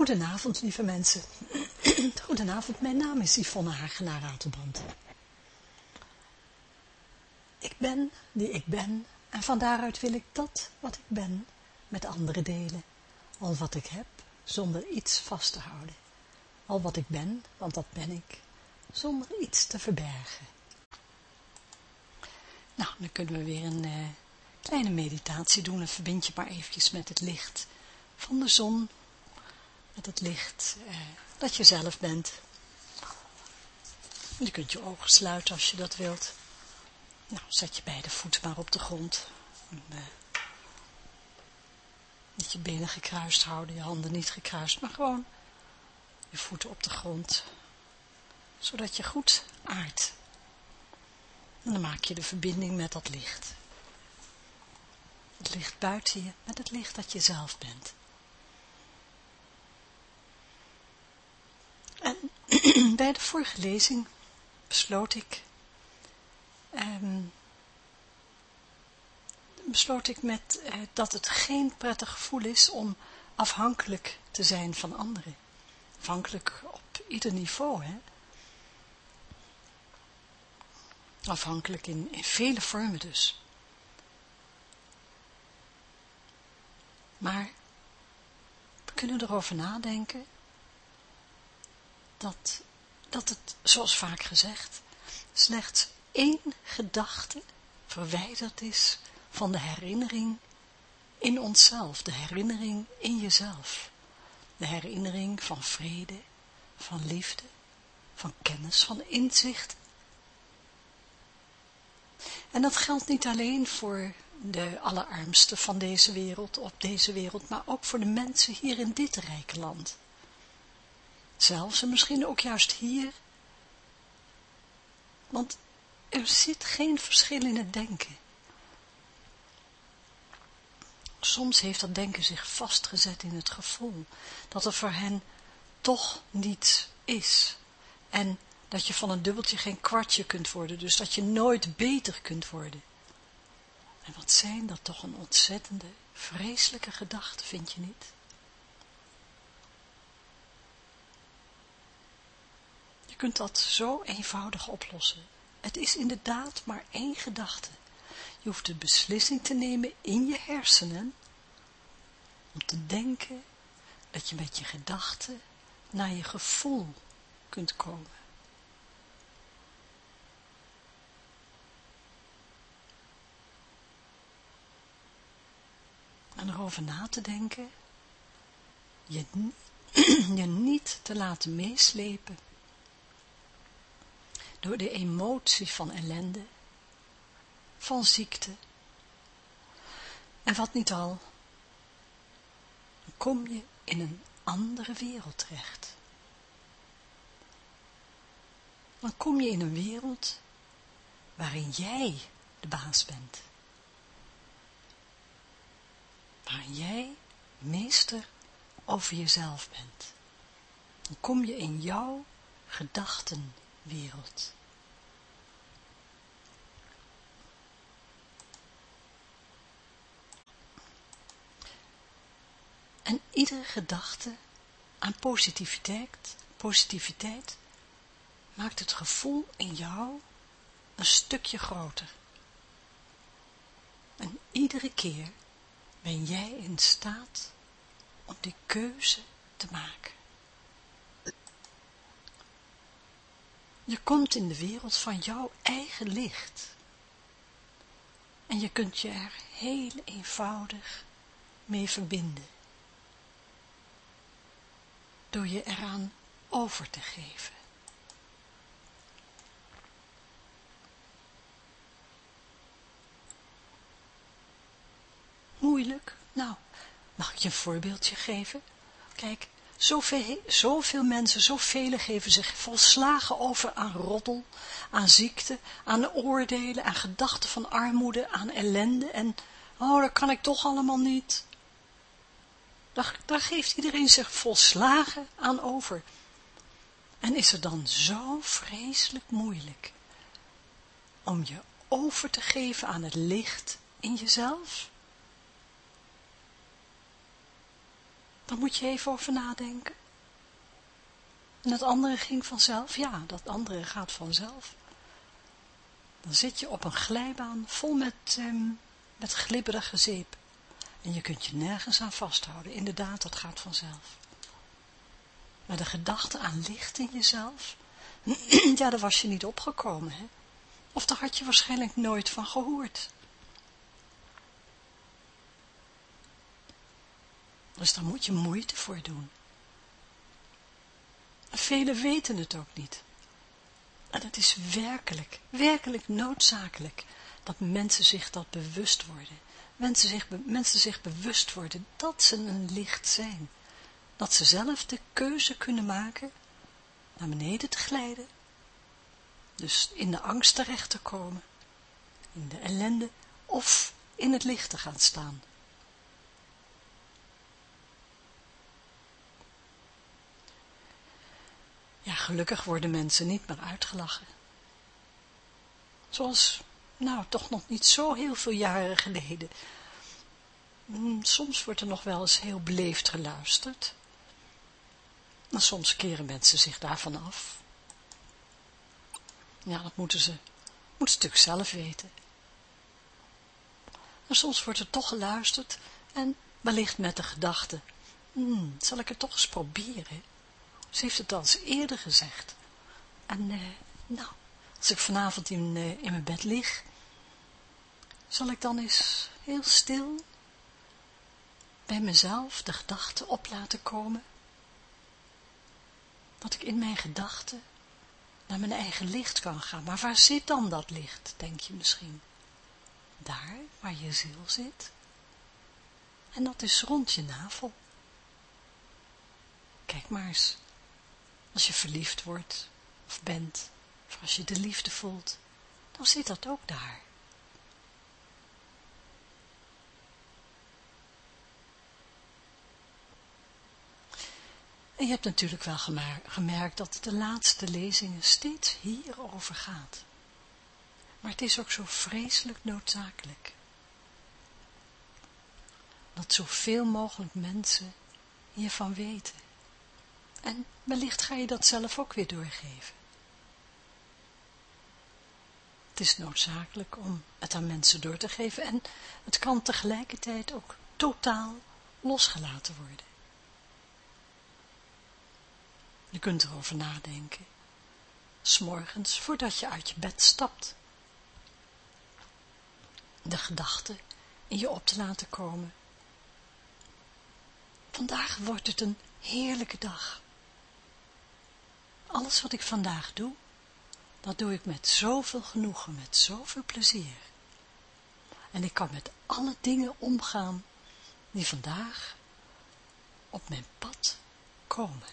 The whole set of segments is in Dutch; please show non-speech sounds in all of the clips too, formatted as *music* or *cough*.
Goedenavond, lieve mensen. *clears throat* Goedenavond, mijn naam is Yvonne Hagenaar Ratelband. Ik ben die ik ben en van daaruit wil ik dat wat ik ben met anderen delen. Al wat ik heb, zonder iets vast te houden. Al wat ik ben, want dat ben ik, zonder iets te verbergen. Nou, dan kunnen we weer een uh, kleine meditatie doen. En verbind je maar eventjes met het licht van de zon met het licht eh, dat je zelf bent. Je kunt je ogen sluiten als je dat wilt. Nou, zet je beide voeten maar op de grond. En, eh, je benen gekruist houden, je handen niet gekruist, maar gewoon je voeten op de grond. Zodat je goed aardt. En dan maak je de verbinding met dat licht. Het licht buiten je met het licht dat je zelf bent. En *clears throat* bij de vorige lezing besloot ik, um, besloot ik met, uh, dat het geen prettig gevoel is om afhankelijk te zijn van anderen. Afhankelijk op ieder niveau, hè. Afhankelijk in, in vele vormen dus. Maar we kunnen erover nadenken dat, dat het, zoals vaak gezegd, slechts één gedachte verwijderd is van de herinnering in onszelf, de herinnering in jezelf. De herinnering van vrede, van liefde, van kennis, van inzicht. En dat geldt niet alleen voor de allerarmsten van deze wereld, op deze wereld, maar ook voor de mensen hier in dit rijke land zelfs en misschien ook juist hier. Want er zit geen verschil in het denken. Soms heeft dat denken zich vastgezet in het gevoel dat er voor hen toch niets is. En dat je van een dubbeltje geen kwartje kunt worden, dus dat je nooit beter kunt worden. En wat zijn dat toch een ontzettende, vreselijke gedachte, vind je niet? Kunt dat zo eenvoudig oplossen. Het is inderdaad maar één gedachte. Je hoeft de beslissing te nemen in je hersenen, om te denken dat je met je gedachten naar je gevoel kunt komen. En erover na te denken, je, *clears throat* je niet te laten meeslepen door de emotie van ellende, van ziekte. En wat niet al, kom je in een andere wereld terecht. Dan kom je in een wereld waarin jij de baas bent. Waarin jij meester over jezelf bent. Dan kom je in jouw gedachten wereld. En iedere gedachte aan positiviteit, positiviteit maakt het gevoel in jou een stukje groter. En iedere keer ben jij in staat om die keuze te maken. Je komt in de wereld van jouw eigen licht. En je kunt je er heel eenvoudig mee verbinden. Door je eraan over te geven. Moeilijk? Nou, mag ik je een voorbeeldje geven? Kijk, Zoveel, mensen, zoveel geven zich volslagen over aan roddel, aan ziekte, aan oordelen, aan gedachten van armoede, aan ellende en, oh, dat kan ik toch allemaal niet. Daar, daar geeft iedereen zich volslagen aan over. En is het dan zo vreselijk moeilijk om je over te geven aan het licht in jezelf? Dan moet je even over nadenken. En het andere ging vanzelf? Ja, dat andere gaat vanzelf. Dan zit je op een glijbaan vol met, um, met glibberige zeep. En je kunt je nergens aan vasthouden. Inderdaad, dat gaat vanzelf. Maar de gedachte aan licht in jezelf, *clears throat* ja, daar was je niet opgekomen, hè. Of daar had je waarschijnlijk nooit van gehoord. Dus daar moet je moeite voor doen. Velen weten het ook niet. En het is werkelijk, werkelijk noodzakelijk dat mensen zich dat bewust worden. Mensen zich, mensen zich bewust worden dat ze een licht zijn. Dat ze zelf de keuze kunnen maken naar beneden te glijden. Dus in de angst terecht te komen. In de ellende of in het licht te gaan staan. Ja, gelukkig worden mensen niet meer uitgelachen. Zoals, nou, toch nog niet zo heel veel jaren geleden. Hmm, soms wordt er nog wel eens heel beleefd geluisterd. Maar soms keren mensen zich daarvan af. Ja, dat moeten ze, moeten natuurlijk zelf weten. Maar soms wordt er toch geluisterd en wellicht met de gedachte, hmm, zal ik het toch eens proberen? Ze heeft het al eens eerder gezegd. En, uh, nou, als ik vanavond in, uh, in mijn bed lig, zal ik dan eens heel stil bij mezelf de gedachte op laten komen, dat ik in mijn gedachten naar mijn eigen licht kan gaan. Maar waar zit dan dat licht, denk je misschien? Daar, waar je ziel zit. En dat is rond je navel. Kijk maar eens, als je verliefd wordt, of bent, of als je de liefde voelt, dan zit dat ook daar. En je hebt natuurlijk wel gemerkt dat de laatste lezingen steeds hierover gaat. Maar het is ook zo vreselijk noodzakelijk. Dat zoveel mogelijk mensen hiervan weten. En wellicht ga je dat zelf ook weer doorgeven. Het is noodzakelijk om het aan mensen door te geven en het kan tegelijkertijd ook totaal losgelaten worden. Je kunt erover nadenken. S'morgens voordat je uit je bed stapt. De gedachte in je op te laten komen. Vandaag wordt het een heerlijke dag. Alles wat ik vandaag doe, dat doe ik met zoveel genoegen, met zoveel plezier. En ik kan met alle dingen omgaan die vandaag op mijn pad komen.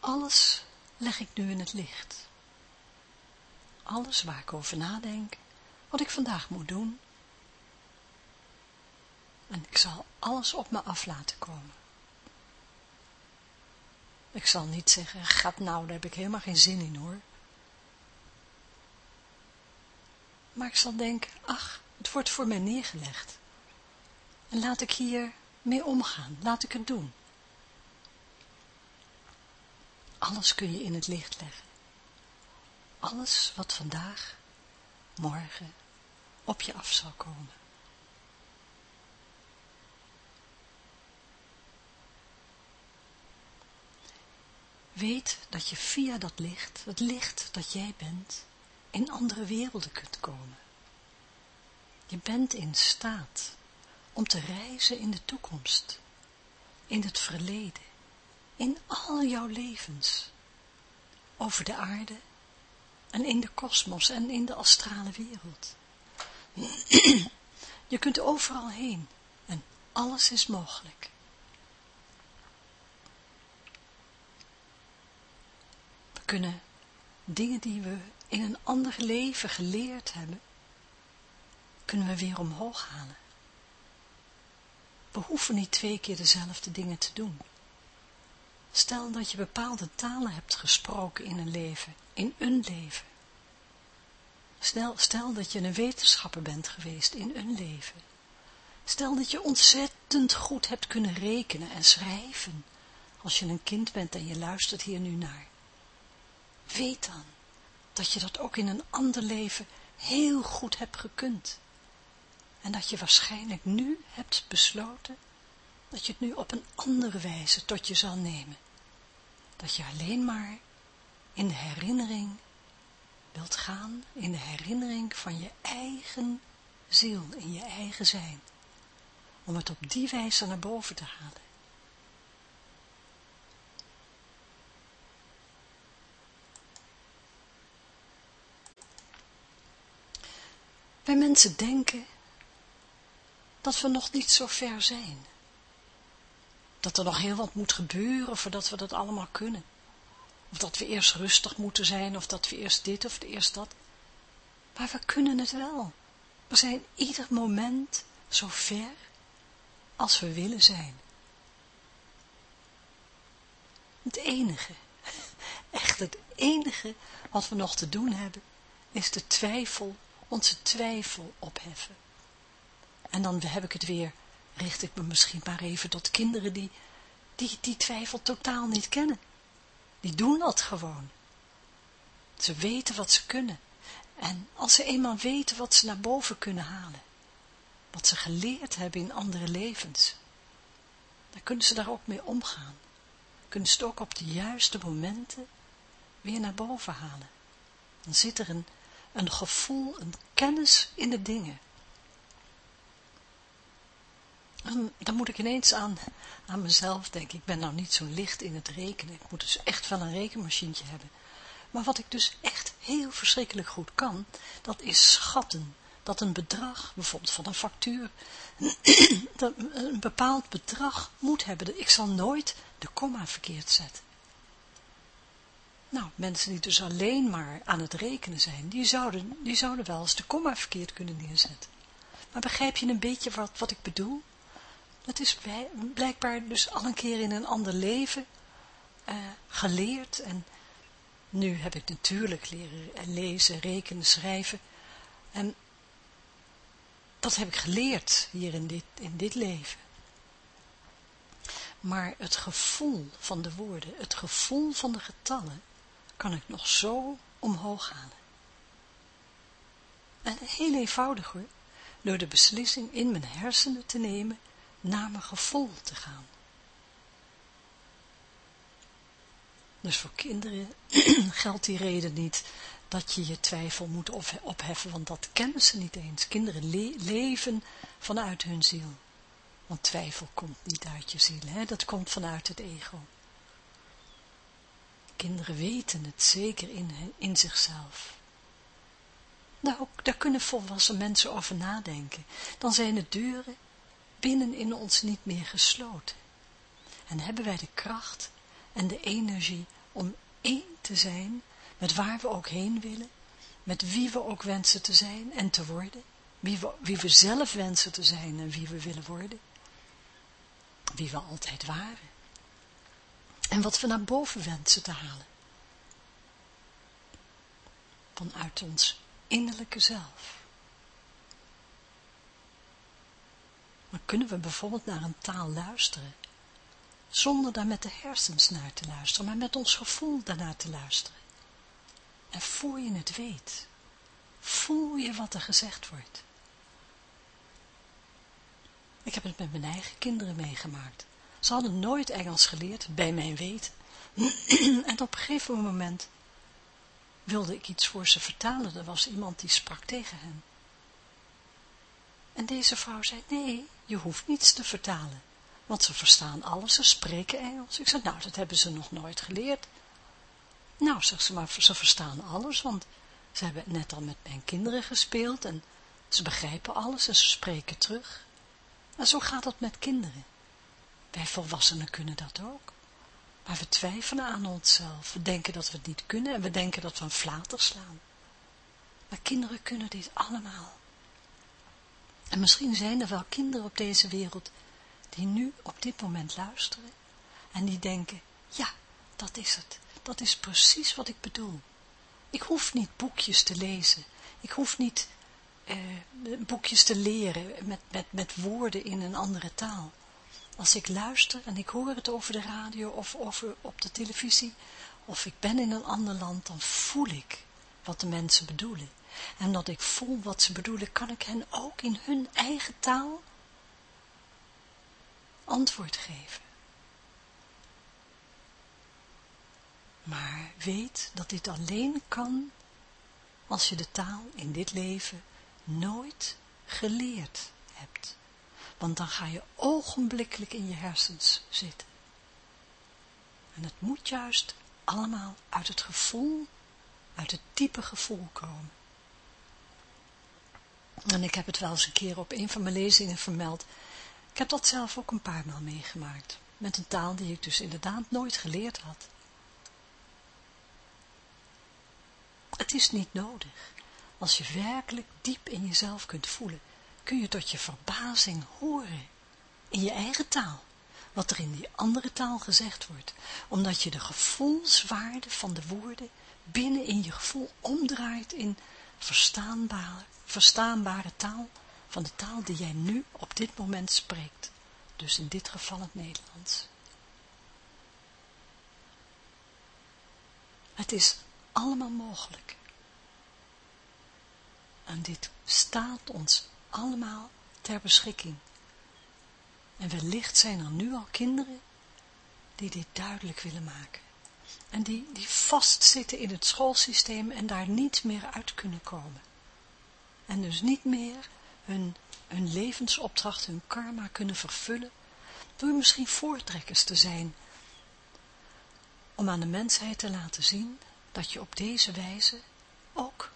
Alles leg ik nu in het licht. Alles waar ik over nadenk, wat ik vandaag moet doen. En ik zal alles op me af laten komen. Ik zal niet zeggen, gaat nou, daar heb ik helemaal geen zin in hoor. Maar ik zal denken, ach, het wordt voor mij neergelegd. En laat ik hier mee omgaan, laat ik het doen. Alles kun je in het licht leggen. Alles wat vandaag, morgen op je af zal komen. Weet dat je via dat licht, het licht dat jij bent, in andere werelden kunt komen. Je bent in staat om te reizen in de toekomst, in het verleden, in al jouw levens, over de aarde en in de kosmos en in de astrale wereld. *clears throat* Je kunt overal heen en alles is mogelijk. Kunnen dingen die we in een ander leven geleerd hebben, kunnen we weer omhoog halen. We hoeven niet twee keer dezelfde dingen te doen. Stel dat je bepaalde talen hebt gesproken in een leven, in een leven. Stel, stel dat je een wetenschapper bent geweest in een leven. Stel dat je ontzettend goed hebt kunnen rekenen en schrijven, als je een kind bent en je luistert hier nu naar. Weet dan dat je dat ook in een ander leven heel goed hebt gekund. En dat je waarschijnlijk nu hebt besloten dat je het nu op een andere wijze tot je zal nemen. Dat je alleen maar in de herinnering wilt gaan, in de herinnering van je eigen ziel, in je eigen zijn. Om het op die wijze naar boven te halen. Mensen denken dat we nog niet zo ver zijn. Dat er nog heel wat moet gebeuren voordat we dat allemaal kunnen. Of dat we eerst rustig moeten zijn, of dat we eerst dit of eerst dat. Maar we kunnen het wel. We zijn ieder moment zo ver als we willen zijn. Het enige, *laughs* echt het enige wat we nog te doen hebben, is de twijfel, onze twijfel opheffen. En dan heb ik het weer, richt ik me misschien maar even tot kinderen die, die die twijfel totaal niet kennen. Die doen dat gewoon. Ze weten wat ze kunnen. En als ze eenmaal weten wat ze naar boven kunnen halen, wat ze geleerd hebben in andere levens, dan kunnen ze daar ook mee omgaan. Kunnen ze het ook op de juiste momenten weer naar boven halen. Dan zit er een, een gevoel, een kennis in de dingen. En dan moet ik ineens aan, aan mezelf denken. Ik ben nou niet zo licht in het rekenen. Ik moet dus echt wel een rekenmachientje hebben. Maar wat ik dus echt heel verschrikkelijk goed kan, dat is schatten. Dat een bedrag, bijvoorbeeld van een factuur, *clears throat* een bepaald bedrag moet hebben. Ik zal nooit de komma verkeerd zetten. Nou, mensen die dus alleen maar aan het rekenen zijn, die zouden, die zouden wel eens de komma verkeerd kunnen neerzetten. Maar begrijp je een beetje wat, wat ik bedoel? Dat is blijkbaar dus al een keer in een ander leven uh, geleerd. En nu heb ik natuurlijk leren lezen, rekenen, schrijven. En dat heb ik geleerd hier in dit, in dit leven. Maar het gevoel van de woorden, het gevoel van de getallen, kan ik nog zo omhoog halen. En heel eenvoudig hoor, door de beslissing in mijn hersenen te nemen naar mijn gevoel te gaan. Dus voor kinderen *clears throat* geldt die reden niet dat je je twijfel moet opheffen, want dat kennen ze niet eens. Kinderen leven vanuit hun ziel. Want twijfel komt niet uit je ziel, hè? dat komt vanuit het ego. Kinderen weten het zeker in, in zichzelf. Daar, daar kunnen volwassen mensen over nadenken. Dan zijn de deuren binnen in ons niet meer gesloten. En hebben wij de kracht en de energie om één te zijn met waar we ook heen willen, met wie we ook wensen te zijn en te worden, wie we, wie we zelf wensen te zijn en wie we willen worden, wie we altijd waren. En wat we naar boven wensen te halen. Vanuit ons innerlijke zelf. Maar kunnen we bijvoorbeeld naar een taal luisteren, zonder daar met de hersens naar te luisteren, maar met ons gevoel daarnaar te luisteren. En voor je het weet, voel je wat er gezegd wordt. Ik heb het met mijn eigen kinderen meegemaakt. Ze hadden nooit Engels geleerd, bij mijn weten. *clears throat* en op een gegeven moment wilde ik iets voor ze vertalen. Er was iemand die sprak tegen hen. En deze vrouw zei, nee, je hoeft niets te vertalen. Want ze verstaan alles, ze spreken Engels. Ik zei, nou, dat hebben ze nog nooit geleerd. Nou, zegt ze, maar ze verstaan alles, want ze hebben net al met mijn kinderen gespeeld en ze begrijpen alles en ze spreken terug. En zo gaat dat met kinderen. Wij volwassenen kunnen dat ook. Maar we twijfelen aan onszelf. We denken dat we het niet kunnen en we denken dat we een flater slaan. Maar kinderen kunnen dit allemaal. En misschien zijn er wel kinderen op deze wereld die nu op dit moment luisteren en die denken, ja, dat is het. Dat is precies wat ik bedoel. Ik hoef niet boekjes te lezen. Ik hoef niet eh, boekjes te leren met, met, met woorden in een andere taal. Als ik luister en ik hoor het over de radio of over op de televisie, of ik ben in een ander land, dan voel ik wat de mensen bedoelen. En omdat ik voel wat ze bedoelen, kan ik hen ook in hun eigen taal antwoord geven. Maar weet dat dit alleen kan als je de taal in dit leven nooit geleerd hebt. Want dan ga je ogenblikkelijk in je hersens zitten. En het moet juist allemaal uit het gevoel, uit het diepe gevoel komen. En ik heb het wel eens een keer op een van mijn lezingen vermeld. Ik heb dat zelf ook een paar maal meegemaakt. Met een taal die ik dus inderdaad nooit geleerd had. Het is niet nodig. Als je werkelijk diep in jezelf kunt voelen, kun je tot je verbazing horen. In je eigen taal. Wat er in die andere taal gezegd wordt. Omdat je de gevoelswaarde van de woorden binnen in je gevoel omdraait in verstaanbare, verstaanbare taal van de taal die jij nu op dit moment spreekt. Dus in dit geval het Nederlands. Het is allemaal mogelijk. En dit staat ons allemaal ter beschikking. En wellicht zijn er nu al kinderen die dit duidelijk willen maken. En die, die vastzitten in het schoolsysteem en daar niet meer uit kunnen komen. En dus niet meer hun, hun levensopdracht, hun karma kunnen vervullen, door misschien voortrekkers te zijn, om aan de mensheid te laten zien dat je op deze wijze ook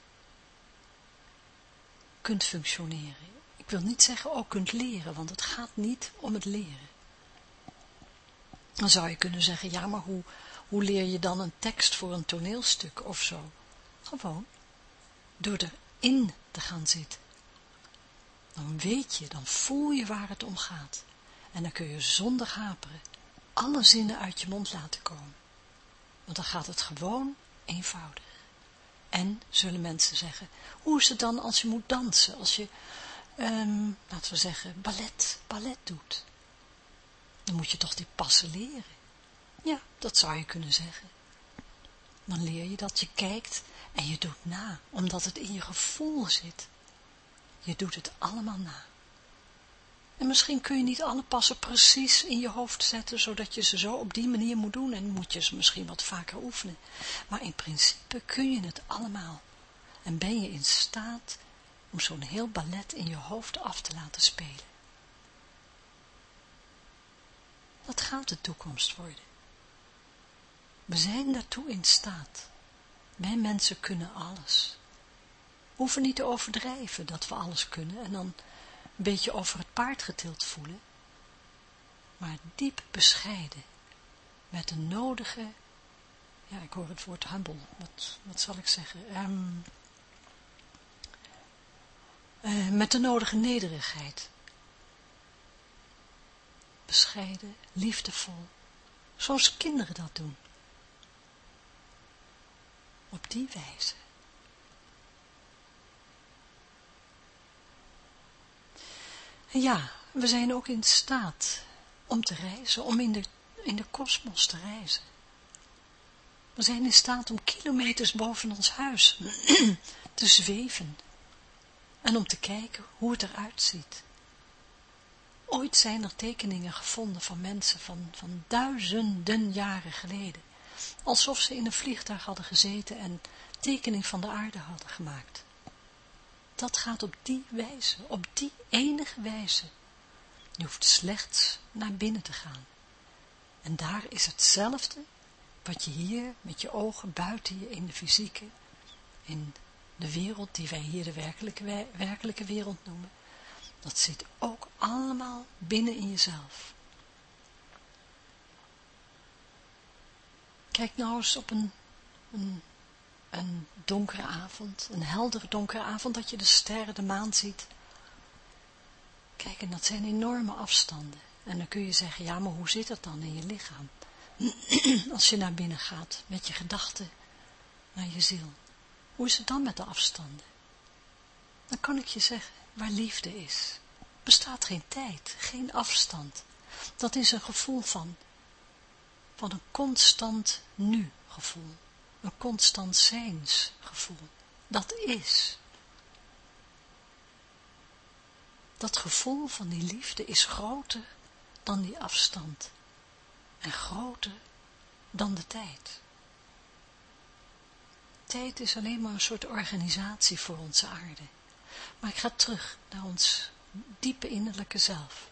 kunt functioneren. Ik wil niet zeggen ook kunt leren, want het gaat niet om het leren. Dan zou je kunnen zeggen, ja, maar hoe, hoe leer je dan een tekst voor een toneelstuk of zo? Gewoon, door erin te gaan zitten. Dan weet je, dan voel je waar het om gaat. En dan kun je zonder haperen alle zinnen uit je mond laten komen. Want dan gaat het gewoon eenvoudig. En, zullen mensen zeggen, hoe is het dan als je moet dansen, als je, um, laten we zeggen, ballet, ballet doet? Dan moet je toch die passen leren. Ja, dat zou je kunnen zeggen. Dan leer je dat je kijkt en je doet na, omdat het in je gevoel zit. Je doet het allemaal na. En misschien kun je niet alle passen precies in je hoofd zetten, zodat je ze zo op die manier moet doen en moet je ze misschien wat vaker oefenen. Maar in principe kun je het allemaal. En ben je in staat om zo'n heel ballet in je hoofd af te laten spelen. Dat gaat de toekomst worden. We zijn daartoe in staat. Wij mensen kunnen alles. We hoeven niet te overdrijven dat we alles kunnen en dan een beetje over het paard getild voelen, maar diep bescheiden, met de nodige, ja, ik hoor het woord humble, wat, wat zal ik zeggen, um, uh, met de nodige nederigheid. Bescheiden, liefdevol, zoals kinderen dat doen. Op die wijze. Ja, we zijn ook in staat om te reizen, om in de, in de kosmos te reizen. We zijn in staat om kilometers boven ons huis *clears throat* te zweven en om te kijken hoe het eruit ziet. Ooit zijn er tekeningen gevonden van mensen van, van duizenden jaren geleden, alsof ze in een vliegtuig hadden gezeten en tekening van de aarde hadden gemaakt. Dat gaat op die wijze, op die enige wijze. Je hoeft slechts naar binnen te gaan. En daar is hetzelfde wat je hier met je ogen buiten je in de fysieke, in de wereld die wij hier de werkelijke, werkelijke wereld noemen, dat zit ook allemaal binnen in jezelf. Kijk nou eens op een, een een donkere avond, een heldere donkere avond, dat je de sterren, de maan ziet. Kijk, en dat zijn enorme afstanden. En dan kun je zeggen, ja, maar hoe zit dat dan in je lichaam? *clears throat* Als je naar binnen gaat, met je gedachten naar je ziel. Hoe is het dan met de afstanden? Dan kan ik je zeggen, waar liefde is, bestaat geen tijd, geen afstand. Dat is een gevoel van, van een constant nu gevoel, een constant zijnsgevoel. Dat is. Dat gevoel van die liefde is groter dan die afstand en groter dan de tijd. Tijd is alleen maar een soort organisatie voor onze aarde. Maar ik ga terug naar ons diepe innerlijke zelf.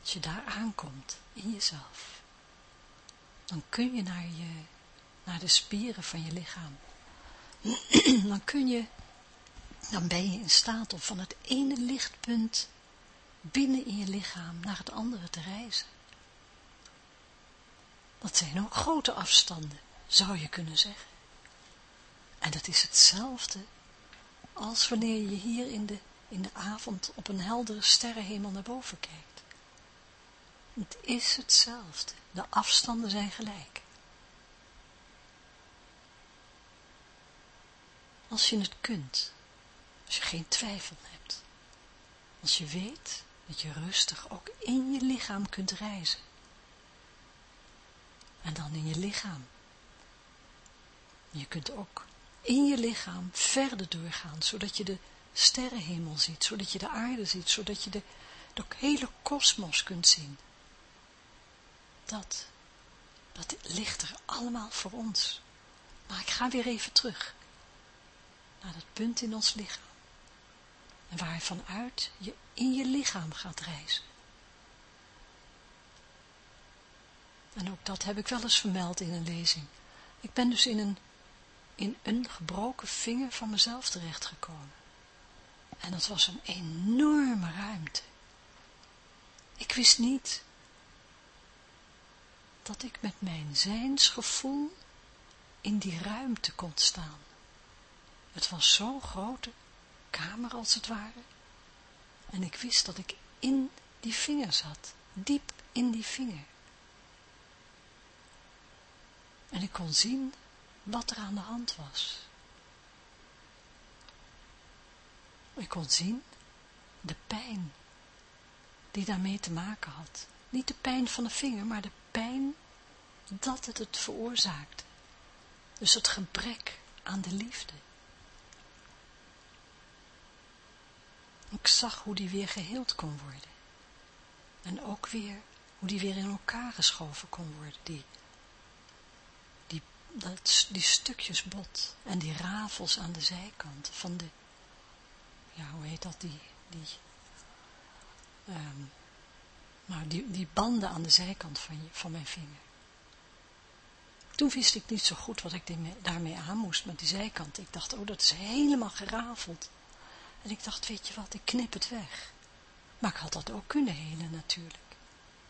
Als je daar aankomt, in jezelf, dan kun je naar, je, naar de spieren van je lichaam. *clears throat* dan kun je, dan ben je in staat om van het ene lichtpunt binnen in je lichaam naar het andere te reizen. Dat zijn ook grote afstanden, zou je kunnen zeggen. En dat is hetzelfde als wanneer je hier in de, in de avond op een heldere sterrenhemel naar boven kijkt. Het is hetzelfde. De afstanden zijn gelijk. Als je het kunt, als je geen twijfel hebt, als je weet dat je rustig ook in je lichaam kunt reizen. En dan in je lichaam. Je kunt ook in je lichaam verder doorgaan, zodat je de sterrenhemel ziet, zodat je de aarde ziet, zodat je de, de hele kosmos kunt zien. Dat, dat ligt er allemaal voor ons. Maar ik ga weer even terug naar dat punt in ons lichaam. En waar je je in je lichaam gaat reizen. En ook dat heb ik wel eens vermeld in een lezing. Ik ben dus in een in een gebroken vinger van mezelf terechtgekomen. En dat was een enorme ruimte. Ik wist niet dat ik met mijn zijnsgevoel in die ruimte kon staan. Het was zo'n grote kamer als het ware. En ik wist dat ik in die vinger zat, diep in die vinger. En ik kon zien wat er aan de hand was. Ik kon zien de pijn die daarmee te maken had. Niet de pijn van de vinger, maar de pijn dat het het veroorzaakte. Dus het gebrek aan de liefde. Ik zag hoe die weer geheeld kon worden. En ook weer hoe die weer in elkaar geschoven kon worden, die dat, die stukjes bot en die rafels aan de zijkant van de, ja, hoe heet dat, die, die, um, nou, die, die banden aan de zijkant van, van mijn vinger. Toen wist ik niet zo goed wat ik daarmee aan moest met die zijkant. Ik dacht, oh, dat is helemaal gerafeld. En ik dacht, weet je wat, ik knip het weg. Maar ik had dat ook kunnen helen natuurlijk.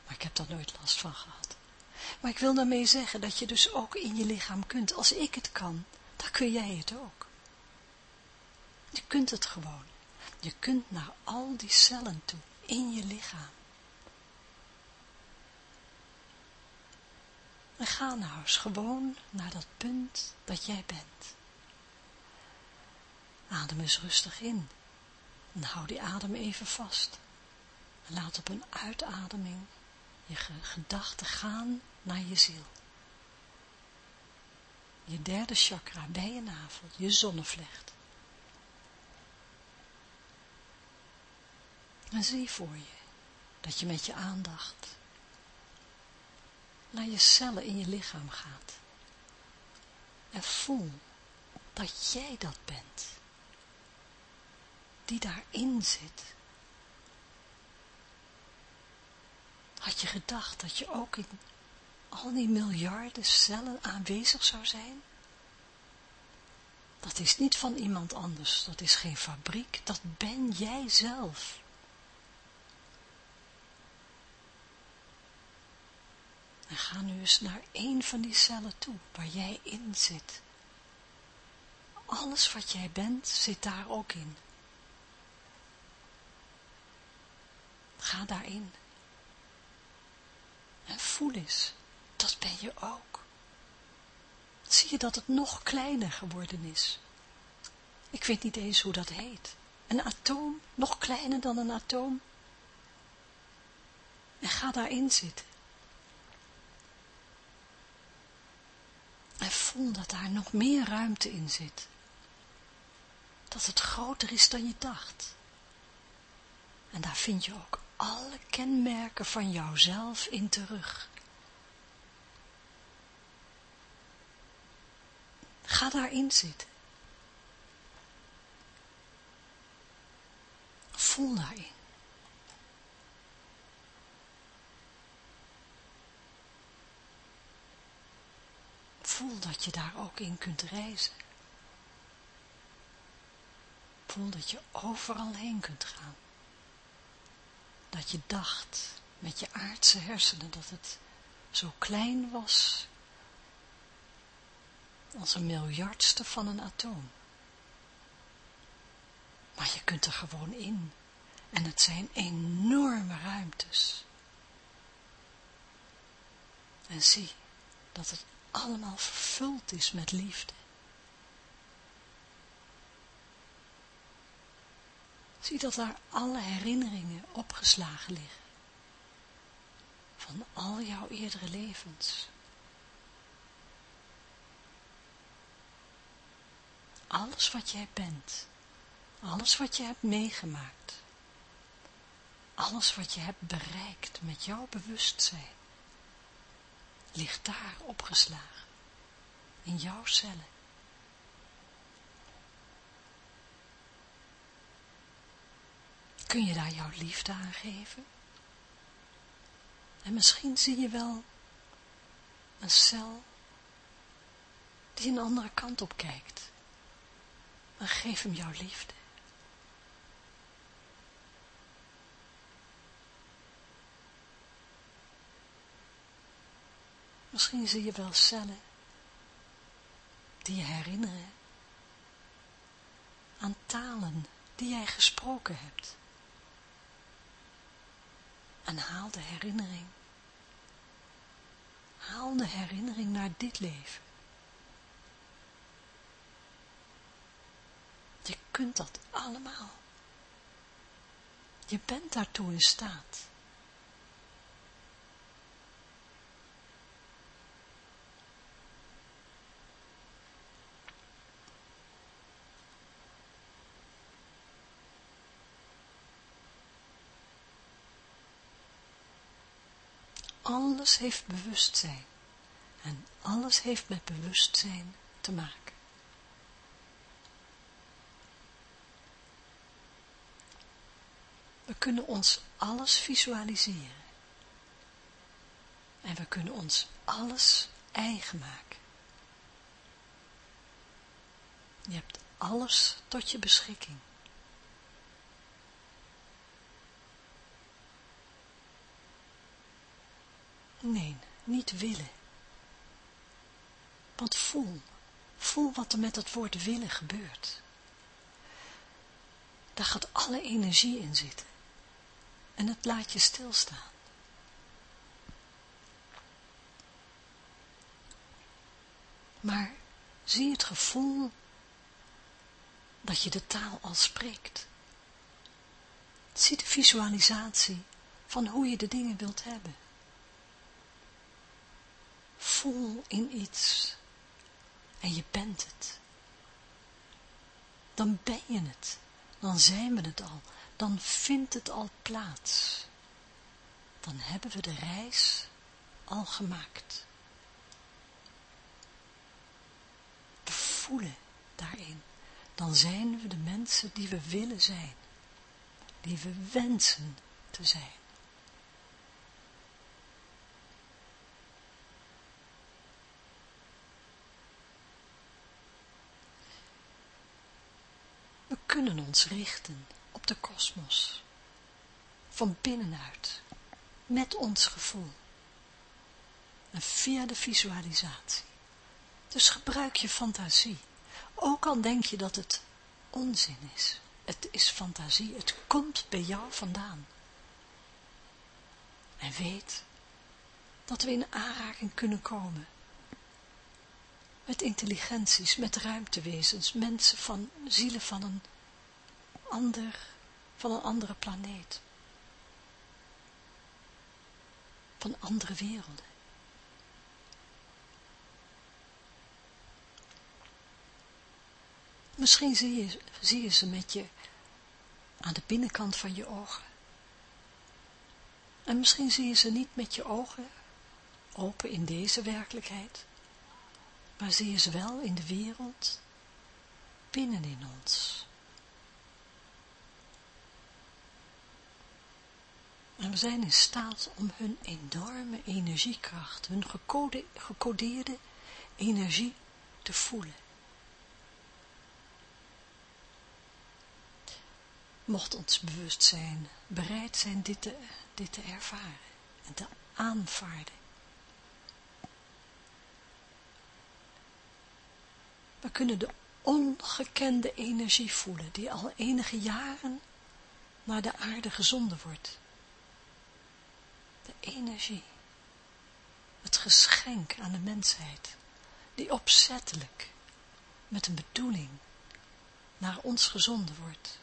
Maar ik heb daar nooit last van gehad. Maar ik wil daarmee zeggen dat je dus ook in je lichaam kunt. Als ik het kan, dan kun jij het ook. Je kunt het gewoon. Je kunt naar al die cellen toe, in je lichaam. En ga nou eens gewoon naar dat punt dat jij bent. Adem eens rustig in. En hou die adem even vast. En laat op een uitademing je gedachten gaan naar je ziel. Je derde chakra bij je navel, je zonnevlecht. En zie voor je dat je met je aandacht naar je cellen in je lichaam gaat. En voel dat jij dat bent. Die daarin zit. Had je gedacht dat je ook in al die miljarden cellen aanwezig zou zijn? Dat is niet van iemand anders, dat is geen fabriek, dat ben jij zelf. En ga nu eens naar één van die cellen toe, waar jij in zit. Alles wat jij bent, zit daar ook in. Ga daarin. En voel eens dat ben je ook. zie je dat het nog kleiner geworden is. Ik weet niet eens hoe dat heet. Een atoom, nog kleiner dan een atoom. En ga daarin zitten. En voel dat daar nog meer ruimte in zit. Dat het groter is dan je dacht. En daar vind je ook alle kenmerken van jouzelf in terug. Ga daarin zitten. Voel daarin. Voel dat je daar ook in kunt reizen. Voel dat je overal heen kunt gaan. Dat je dacht met je aardse hersenen dat het zo klein was als een miljardste van een atoom. Maar je kunt er gewoon in. En het zijn enorme ruimtes. En zie dat het allemaal vervuld is met liefde. Zie dat daar alle herinneringen opgeslagen liggen. Van al jouw eerdere levens. Alles wat jij bent. Alles wat je hebt meegemaakt. Alles wat je hebt bereikt met jouw bewustzijn. Ligt daar opgeslagen. In jouw cellen. Kun je daar jouw liefde aan geven? En misschien zie je wel een cel die een andere kant op kijkt. Maar geef hem jouw liefde. Misschien zie je wel cellen die je herinneren aan talen die jij gesproken hebt. En haal de herinnering. Haal de herinnering naar dit leven. Je kunt dat allemaal. Je bent daartoe in staat. Alles heeft bewustzijn. En alles heeft met bewustzijn te maken. We kunnen ons alles visualiseren. En we kunnen ons alles eigen maken. Je hebt alles tot je beschikking. Nee, niet willen. Want voel, voel wat er met het woord willen gebeurt. Daar gaat alle energie in zitten. En het laat je stilstaan. Maar zie het gevoel dat je de taal al spreekt. Zie de visualisatie van hoe je de dingen wilt hebben voel in iets en je bent het. Dan ben je het, dan zijn we het al, dan vindt het al plaats. Dan hebben we de reis al gemaakt. We voelen daarin, dan zijn we de mensen die we willen zijn, die we wensen te zijn. Kunnen ons richten op de kosmos, van binnenuit, met ons gevoel en via de visualisatie. Dus gebruik je fantasie, ook al denk je dat het onzin is. Het is fantasie, het komt bij jou vandaan. En weet dat we in aanraking kunnen komen met intelligenties, met ruimtewezens, mensen van zielen van een ander, van een andere planeet. Van andere werelden. Misschien zie je, zie je ze met je aan de binnenkant van je ogen. En misschien zie je ze niet met je ogen open in deze werkelijkheid, maar zie je ze wel in de wereld, binnenin ons. En we zijn in staat om hun enorme energiekracht, hun gecode, gecodeerde energie te voelen. Mocht ons bewustzijn bereid zijn dit dit te ervaren en te aanvaarden. We kunnen de ongekende energie voelen die al enige jaren naar de aarde gezonden wordt. Energie, het geschenk aan de mensheid, die opzettelijk met een bedoeling naar ons gezonden wordt.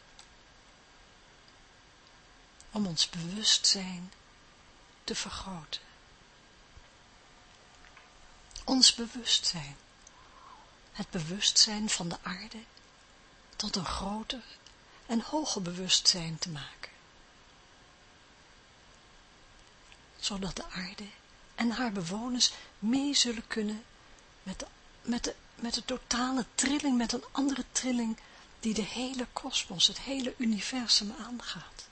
Om ons bewustzijn te vergroten. Ons bewustzijn het bewustzijn van de aarde tot een groter en hoger bewustzijn te maken. Zodat de aarde en haar bewoners mee zullen kunnen met de, met de, met de totale trilling, met een andere trilling die de hele kosmos, het hele universum aangaat.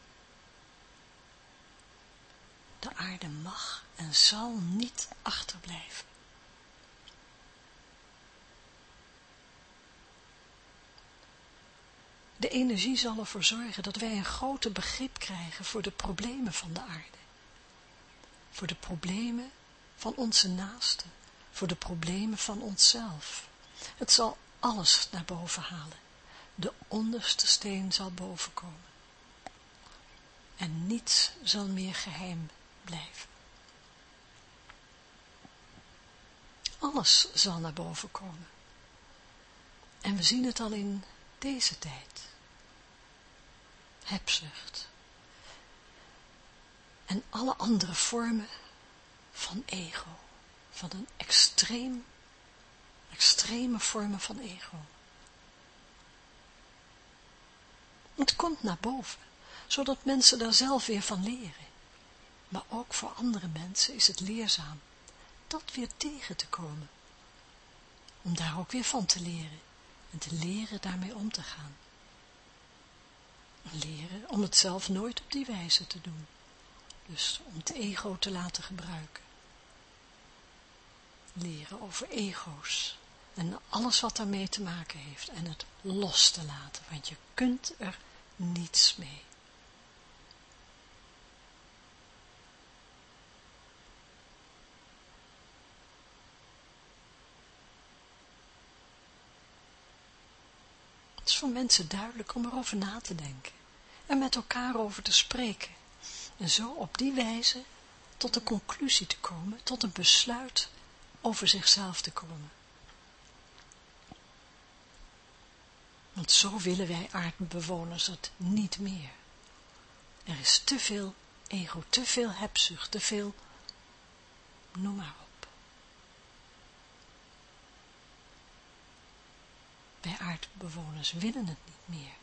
De aarde mag en zal niet achterblijven. De energie zal ervoor zorgen dat wij een groter begrip krijgen voor de problemen van de aarde. Voor de problemen van onze naasten, voor de problemen van onszelf. Het zal alles naar boven halen. De onderste steen zal bovenkomen. En niets zal meer geheim blijven. Alles zal naar boven komen. En we zien het al in deze tijd. Hebzucht. En alle andere vormen van ego. Van een extreem, extreme vormen van ego. Het komt naar boven, zodat mensen daar zelf weer van leren. Maar ook voor andere mensen is het leerzaam dat weer tegen te komen. Om daar ook weer van te leren en te leren daarmee om te gaan. Leren om het zelf nooit op die wijze te doen. Dus om het ego te laten gebruiken. Leren over ego's en alles wat daarmee te maken heeft en het los te laten, want je kunt er niets mee. Het is voor mensen duidelijk om erover na te denken en met elkaar over te spreken. En zo op die wijze tot een conclusie te komen, tot een besluit over zichzelf te komen. Want zo willen wij aardbewoners het niet meer. Er is te veel ego, te veel hebzucht, te veel, noem maar op. Wij aardbewoners willen het niet meer.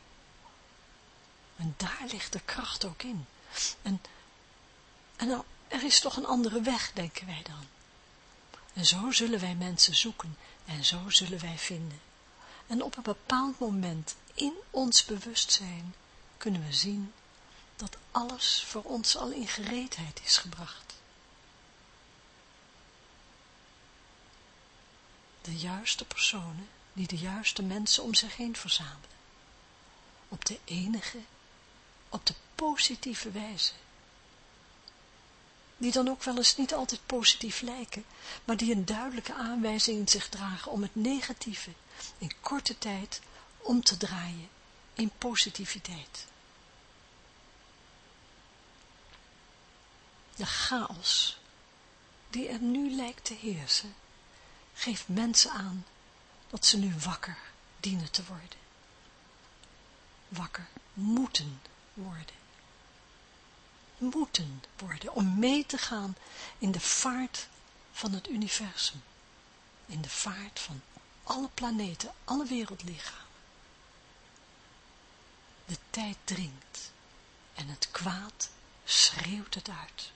En daar ligt de kracht ook in. En, en dan, er is toch een andere weg, denken wij dan. En zo zullen wij mensen zoeken en zo zullen wij vinden. En op een bepaald moment in ons bewustzijn kunnen we zien dat alles voor ons al in gereedheid is gebracht. De juiste personen die de juiste mensen om zich heen verzamelen. Op de enige, op de positieve wijze. Die dan ook wel eens niet altijd positief lijken, maar die een duidelijke aanwijzing in zich dragen om het negatieve in korte tijd om te draaien in positiviteit. De chaos die er nu lijkt te heersen, geeft mensen aan dat ze nu wakker dienen te worden. Wakker moeten worden. Moeten worden om mee te gaan in de vaart van het universum. In de vaart van alle planeten, alle wereldlichamen. De tijd dringt en het kwaad schreeuwt het uit.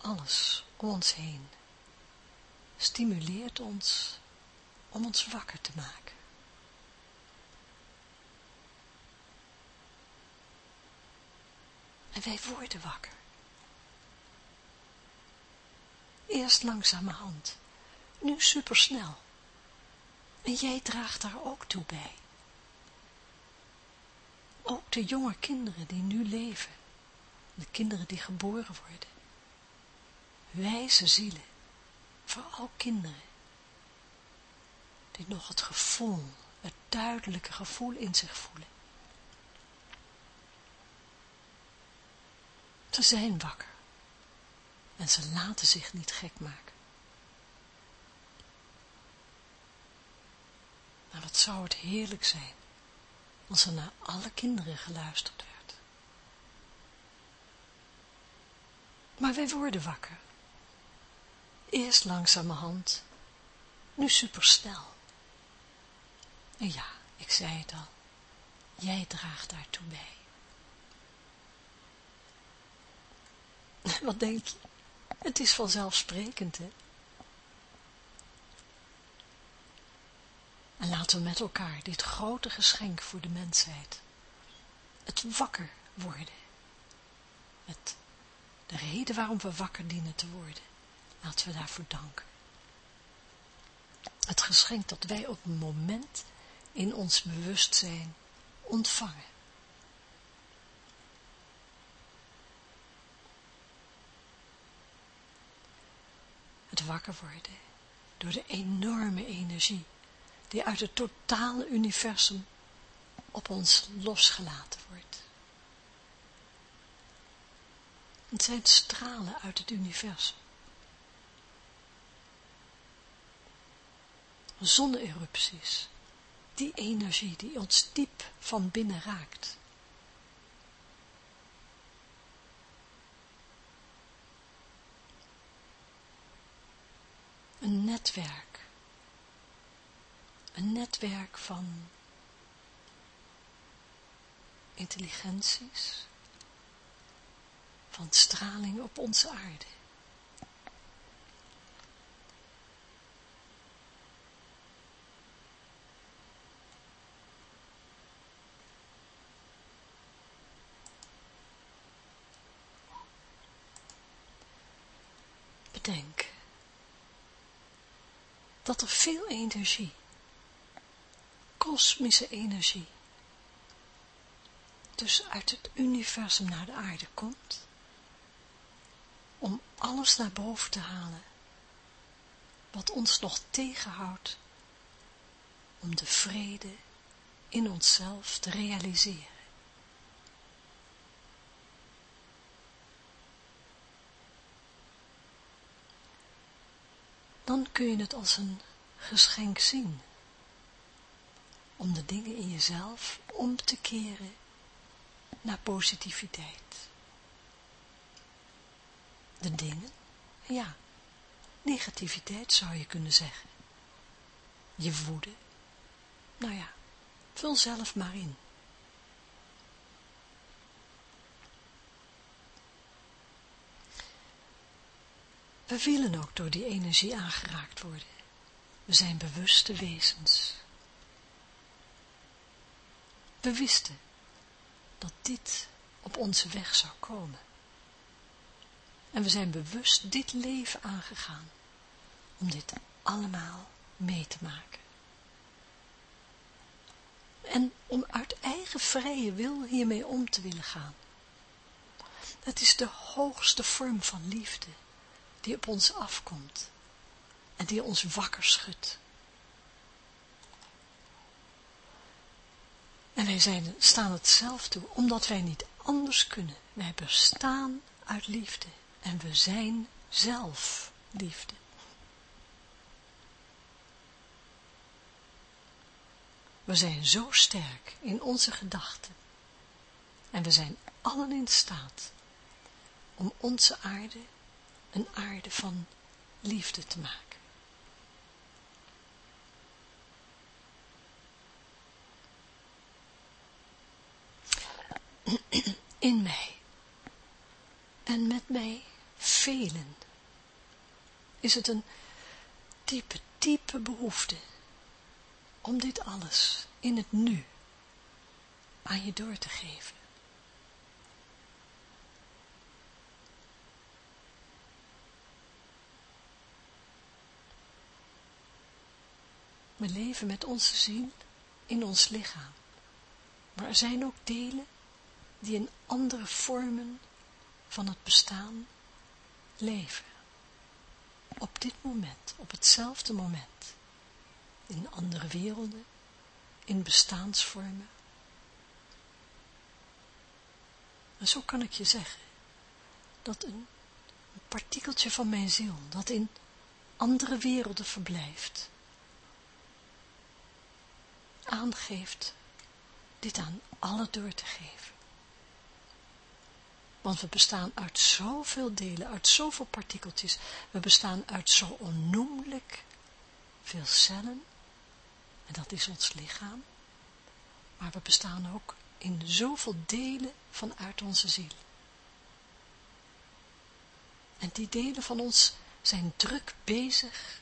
Alles om ons heen stimuleert ons om ons wakker te maken. En wij worden wakker. Eerst langzamerhand, nu supersnel. En jij draagt daar ook toe bij. Ook de jonge kinderen die nu leven, de kinderen die geboren worden. Wijze zielen, vooral kinderen, die nog het gevoel, het duidelijke gevoel in zich voelen. Ze zijn wakker en ze laten zich niet gek maken. Maar wat zou het heerlijk zijn als er naar alle kinderen geluisterd werd. Maar wij worden wakker. Eerst langzamerhand, nu supersnel. En ja, ik zei het al, jij draagt daartoe bij. *laughs* Wat denk je? Het is vanzelfsprekend, hè? En laten we met elkaar dit grote geschenk voor de mensheid, het wakker worden, het, de reden waarom we wakker dienen te worden, laten we daarvoor danken. Het geschenk dat wij op een moment in ons bewustzijn ontvangen. Het wakker worden door de enorme energie die uit het totale universum op ons losgelaten wordt. Het zijn stralen uit het universum. Zonne-erupties, die energie die ons diep van binnen raakt. Een netwerk een netwerk van intelligenties, van straling op onze aarde. Bedenk dat er veel energie kosmische energie dus uit het universum naar de aarde komt, om alles naar boven te halen, wat ons nog tegenhoudt om de vrede in onszelf te realiseren. Dan kun je het als een geschenk zien om de dingen in jezelf om te keren naar positiviteit. De dingen, ja, negativiteit zou je kunnen zeggen. Je woede, nou ja, vul zelf maar in. We willen ook door die energie aangeraakt worden. We zijn bewuste wezens. We wisten dat dit op onze weg zou komen. En we zijn bewust dit leven aangegaan om dit allemaal mee te maken. En om uit eigen vrije wil hiermee om te willen gaan. Het is de hoogste vorm van liefde die op ons afkomt en die ons wakker schudt. En wij zijn, staan het zelf toe, omdat wij niet anders kunnen. Wij bestaan uit liefde en we zijn zelf liefde. We zijn zo sterk in onze gedachten en we zijn allen in staat om onze aarde een aarde van liefde te maken. In mij en met mij velen is het een diepe, diepe behoefte om dit alles in het nu aan je door te geven. Leven met onze ziel in ons lichaam. Maar er zijn ook delen die in andere vormen van het bestaan leven. Op dit moment, op hetzelfde moment. In andere werelden, in bestaansvormen. En zo kan ik je zeggen, dat een, een partikeltje van mijn ziel, dat in andere werelden verblijft, aangeeft dit aan alle door te geven. Want we bestaan uit zoveel delen, uit zoveel partikeltjes. We bestaan uit zo onnoemelijk veel cellen. En dat is ons lichaam. Maar we bestaan ook in zoveel delen vanuit onze ziel. En die delen van ons zijn druk bezig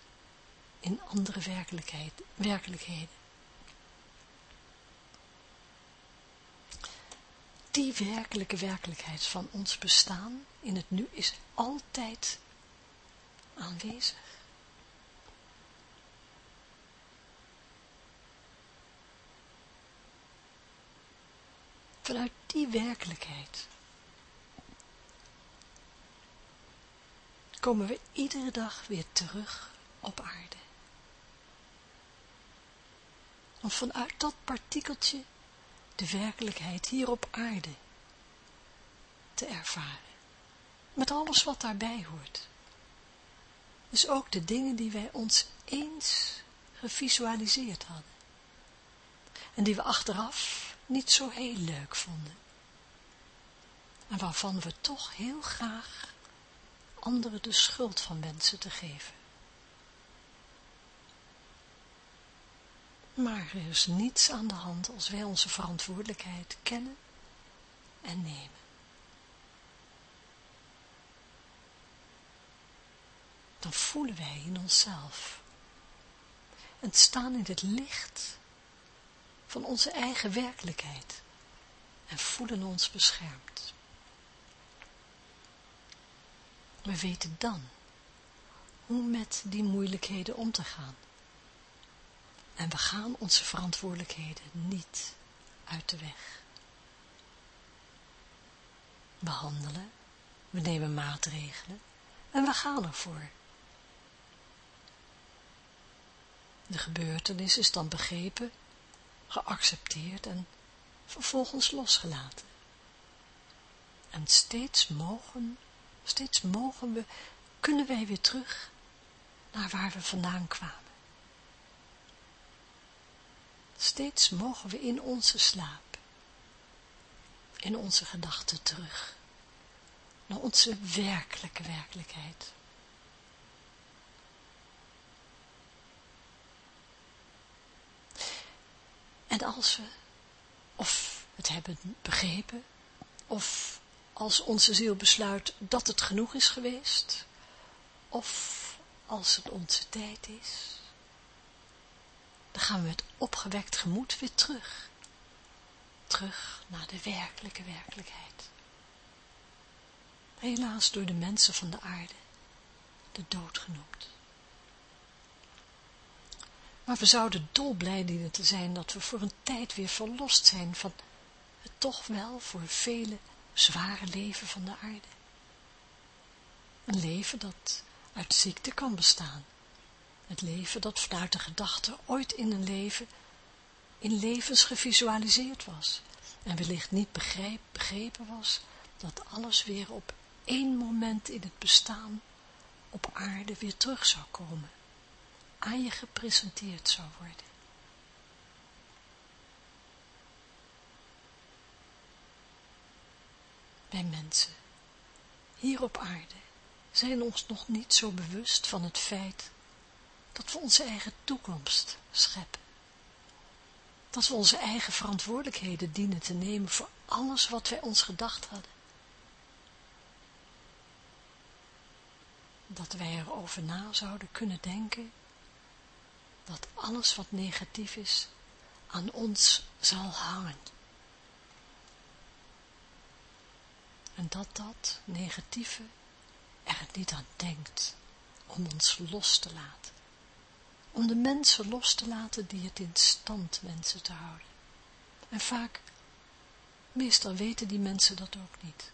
in andere werkelijkheid, werkelijkheden. Die werkelijke werkelijkheid van ons bestaan in het nu is altijd aanwezig. Vanuit die werkelijkheid komen we iedere dag weer terug op aarde. Om vanuit dat partikeltje de werkelijkheid hier op aarde te ervaren. Met alles wat daarbij hoort. Dus ook de dingen die wij ons eens gevisualiseerd hadden. En die we achteraf niet zo heel leuk vonden. En waarvan we toch heel graag anderen de schuld van wensen te geven. Maar er is niets aan de hand als wij onze verantwoordelijkheid kennen en nemen. Dan voelen wij in onszelf en staan in het licht van onze eigen werkelijkheid en voelen ons beschermd. We weten dan hoe met die moeilijkheden om te gaan. En we gaan onze verantwoordelijkheden niet uit de weg. We handelen, we nemen maatregelen en we gaan ervoor. De gebeurtenis is dan begrepen, geaccepteerd en vervolgens losgelaten. En steeds mogen, steeds mogen we, kunnen wij weer terug naar waar we vandaan kwamen. Steeds mogen we in onze slaap, in onze gedachten terug, naar onze werkelijke werkelijkheid. En als we, of het hebben begrepen, of als onze ziel besluit dat het genoeg is geweest, of als het onze tijd is, dan gaan we met opgewekt gemoed weer terug. Terug naar de werkelijke werkelijkheid. Helaas door de mensen van de aarde de dood genoemd. Maar we zouden dolblij dienen te zijn dat we voor een tijd weer verlost zijn van het toch wel voor vele zware leven van de aarde. Een leven dat uit ziekte kan bestaan, het leven dat vanuit de gedachte ooit in een leven, in levens gevisualiseerd was. En wellicht niet begrepen was dat alles weer op één moment in het bestaan op aarde weer terug zou komen, aan je gepresenteerd zou worden. Wij mensen, hier op aarde, zijn ons nog niet zo bewust van het feit dat we onze eigen toekomst scheppen. Dat we onze eigen verantwoordelijkheden dienen te nemen voor alles wat wij ons gedacht hadden. Dat wij erover na zouden kunnen denken dat alles wat negatief is aan ons zal hangen. En dat dat negatieve er niet aan denkt om ons los te laten. Om de mensen los te laten die het in stand wensen te houden. En vaak, meestal weten die mensen dat ook niet.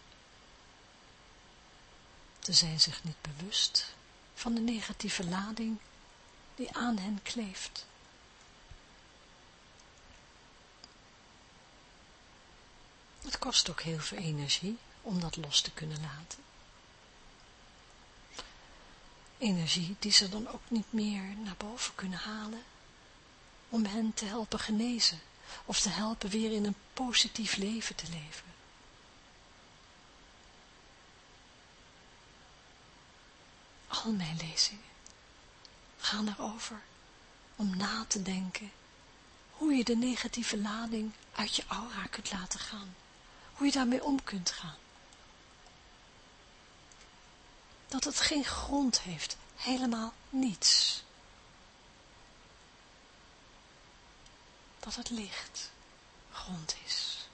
Ze zijn zich niet bewust van de negatieve lading die aan hen kleeft. Het kost ook heel veel energie om dat los te kunnen laten. Energie die ze dan ook niet meer naar boven kunnen halen om hen te helpen genezen of te helpen weer in een positief leven te leven. Al mijn lezingen gaan erover om na te denken hoe je de negatieve lading uit je aura kunt laten gaan. Hoe je daarmee om kunt gaan. Dat het geen grond heeft, helemaal niets. Dat het licht grond is.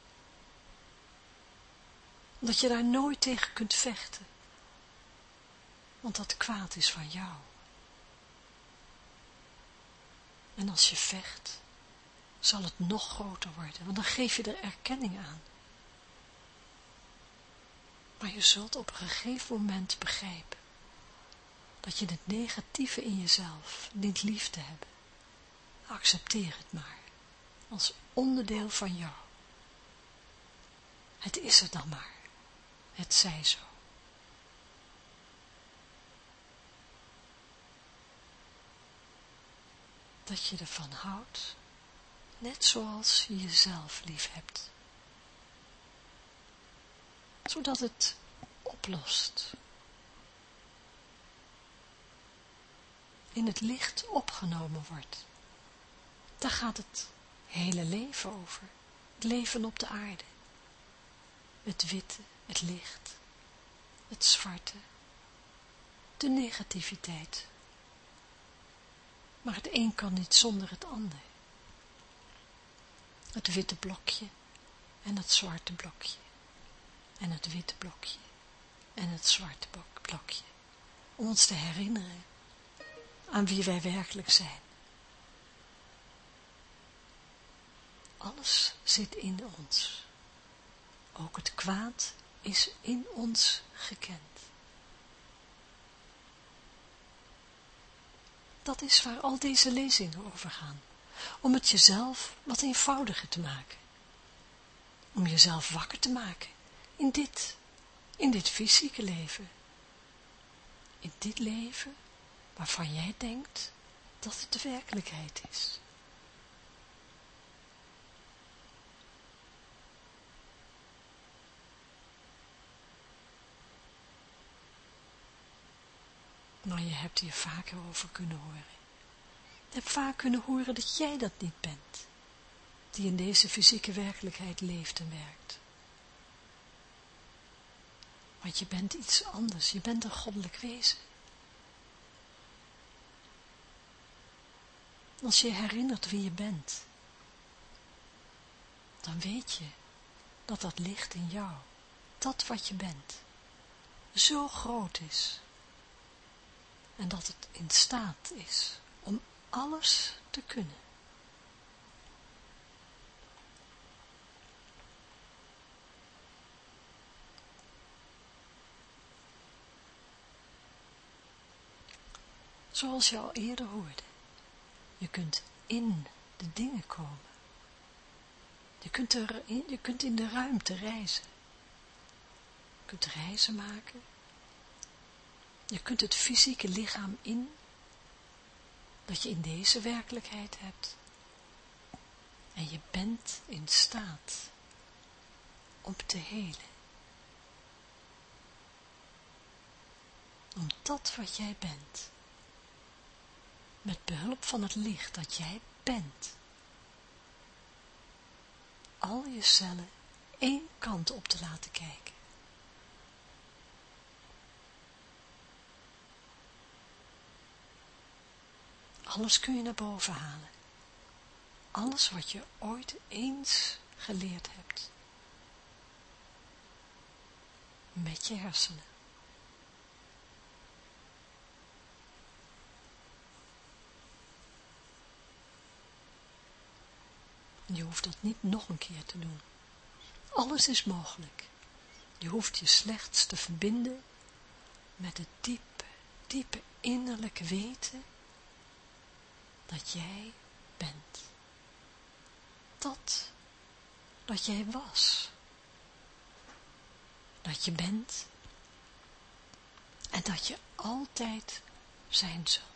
Dat je daar nooit tegen kunt vechten. Want dat kwaad is van jou. En als je vecht, zal het nog groter worden, want dan geef je er erkenning aan. Maar je zult op een gegeven moment begrijpen dat je het negatieve in jezelf niet lief te hebben. Accepteer het maar, als onderdeel van jou. Het is er dan maar, het zij zo. dat je ervan houdt, net zoals je jezelf lief hebt. Zodat het oplost. In het licht opgenomen wordt. Daar gaat het hele leven over. Het leven op de aarde. Het witte, het licht, het zwarte, de negativiteit, maar het een kan niet zonder het ander. Het witte blokje en het zwarte blokje. En het witte blokje en het zwarte blokje. Om ons te herinneren aan wie wij werkelijk zijn. Alles zit in ons. Ook het kwaad is in ons gekend. Dat is waar al deze lezingen over gaan. Om het jezelf wat eenvoudiger te maken. Om jezelf wakker te maken in dit, in dit fysieke leven. In dit leven waarvan jij denkt dat het de werkelijkheid is. Maar je hebt hier vaker over kunnen horen. Je hebt vaak kunnen horen dat jij dat niet bent, die in deze fysieke werkelijkheid leeft en werkt. Want je bent iets anders, je bent een goddelijk wezen. Als je herinnert wie je bent, dan weet je dat dat licht in jou, dat wat je bent, zo groot is en dat het in staat is om alles te kunnen. Zoals je al eerder hoorde, je kunt in de dingen komen. Je kunt, er in, je kunt in de ruimte reizen. kunt reizen maken. Je kunt het fysieke lichaam in, dat je in deze werkelijkheid hebt. En je bent in staat om te helen. Om dat wat jij bent, met behulp van het licht dat jij bent, al je cellen één kant op te laten kijken. Alles kun je naar boven halen. Alles wat je ooit eens geleerd hebt. Met je hersenen. Je hoeft dat niet nog een keer te doen. Alles is mogelijk. Je hoeft je slechts te verbinden met het diepe, diepe innerlijke weten dat jij bent. Dat, dat jij was. Dat je bent en dat je altijd zijn zult.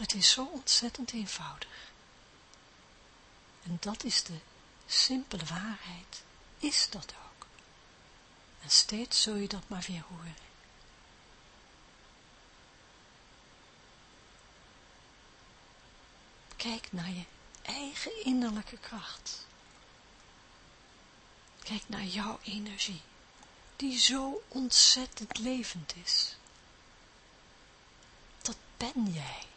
Het is zo ontzettend eenvoudig. En dat is de simpele waarheid, is dat ook. En steeds zul je dat maar weer horen. Kijk naar je eigen innerlijke kracht. Kijk naar jouw energie, die zo ontzettend levend is. Dat ben jij.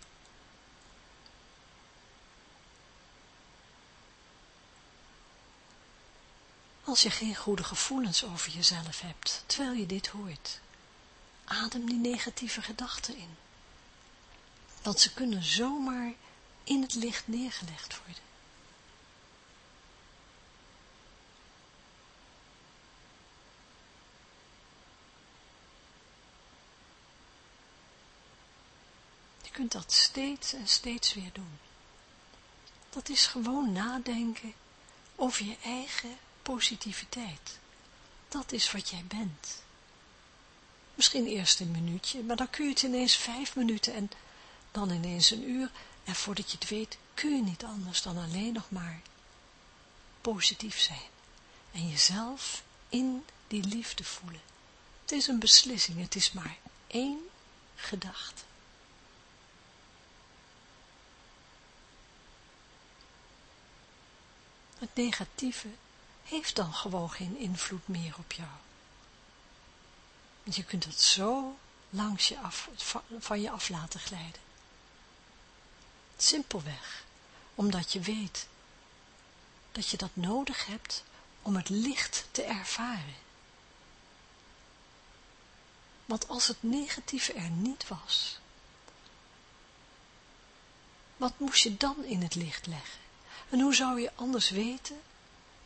Als je geen goede gevoelens over jezelf hebt, terwijl je dit hoort, adem die negatieve gedachten in. Want ze kunnen zomaar in het licht neergelegd worden. Je kunt dat steeds en steeds weer doen. Dat is gewoon nadenken over je eigen positiviteit. Dat is wat jij bent. Misschien eerst een minuutje, maar dan kun je het ineens vijf minuten en dan ineens een uur. En voordat je het weet, kun je niet anders dan alleen nog maar positief zijn. En jezelf in die liefde voelen. Het is een beslissing, het is maar één gedachte. Het negatieve heeft dan gewoon geen invloed meer op jou. Je kunt het zo langs je af, van je af laten glijden. Simpelweg, omdat je weet dat je dat nodig hebt om het licht te ervaren. Want als het negatieve er niet was, wat moest je dan in het licht leggen? En hoe zou je anders weten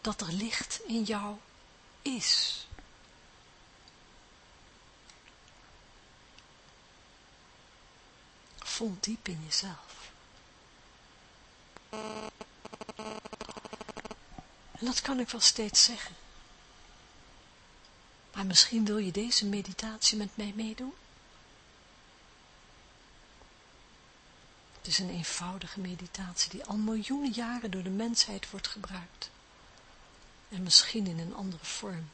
dat er licht in jou is. Voel diep in jezelf. En dat kan ik wel steeds zeggen. Maar misschien wil je deze meditatie met mij meedoen? Het is een eenvoudige meditatie die al miljoenen jaren door de mensheid wordt gebruikt. En misschien in een andere vorm.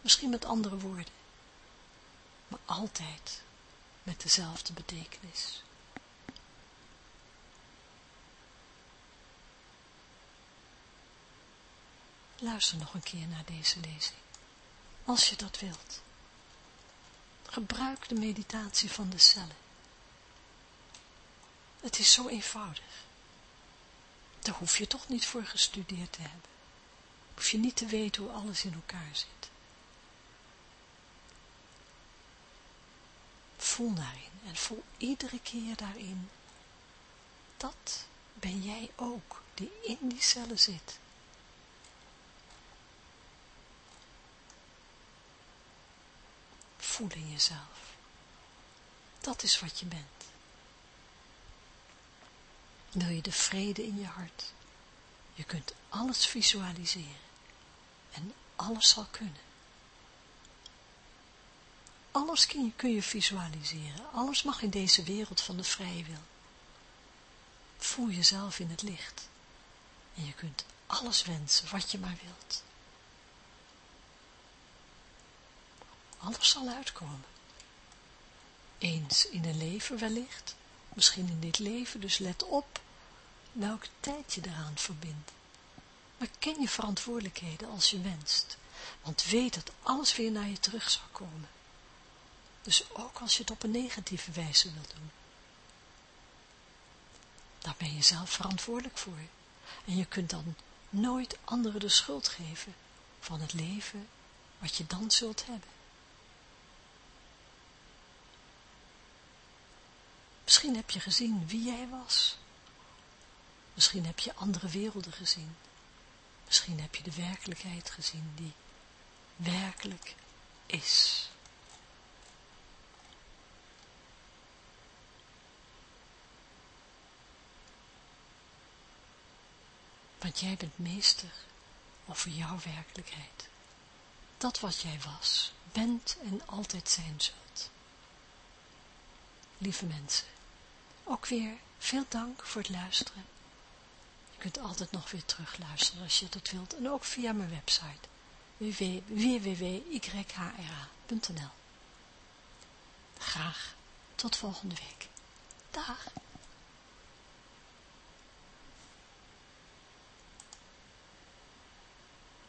Misschien met andere woorden. Maar altijd met dezelfde betekenis. Luister nog een keer naar deze lezing. Als je dat wilt. Gebruik de meditatie van de cellen. Het is zo eenvoudig. Daar hoef je toch niet voor gestudeerd te hebben hoef je niet te weten hoe alles in elkaar zit. Voel daarin en voel iedere keer daarin, dat ben jij ook, die in die cellen zit. Voel in jezelf. Dat is wat je bent. Wil je de vrede in je hart? Je kunt alles visualiseren. En alles zal kunnen. Alles kun je, kun je visualiseren. Alles mag in deze wereld van de vrije wil. Voel jezelf in het licht. En je kunt alles wensen wat je maar wilt. Alles zal uitkomen. Eens in een leven wellicht, misschien in dit leven, dus let op welke tijd je eraan verbindt. Maar ken je verantwoordelijkheden als je wenst, want weet dat alles weer naar je terug zal komen. Dus ook als je het op een negatieve wijze wilt doen. Daar ben je zelf verantwoordelijk voor. En je kunt dan nooit anderen de schuld geven van het leven wat je dan zult hebben. Misschien heb je gezien wie jij was. Misschien heb je andere werelden gezien. Misschien heb je de werkelijkheid gezien die werkelijk is. Want jij bent meester over jouw werkelijkheid. Dat wat jij was, bent en altijd zijn zult. Lieve mensen, ook weer veel dank voor het luisteren. Je kunt altijd nog weer terugluisteren als je dat wilt. En ook via mijn website www.yhra.nl Graag tot volgende week. Dag!